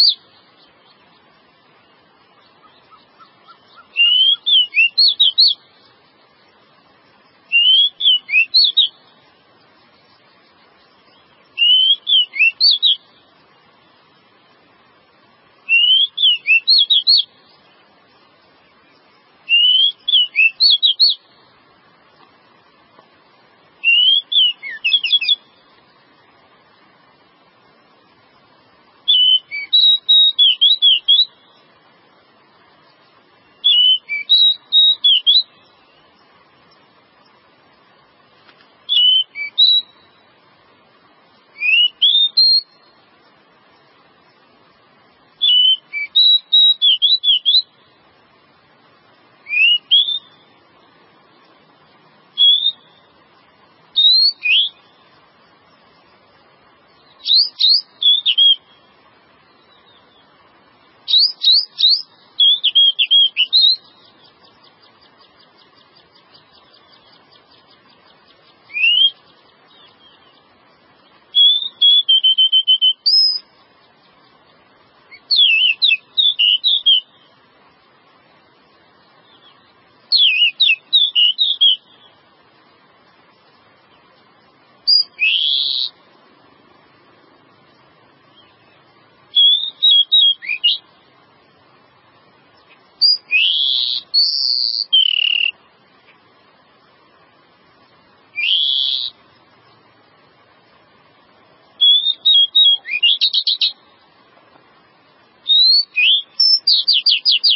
relationships. you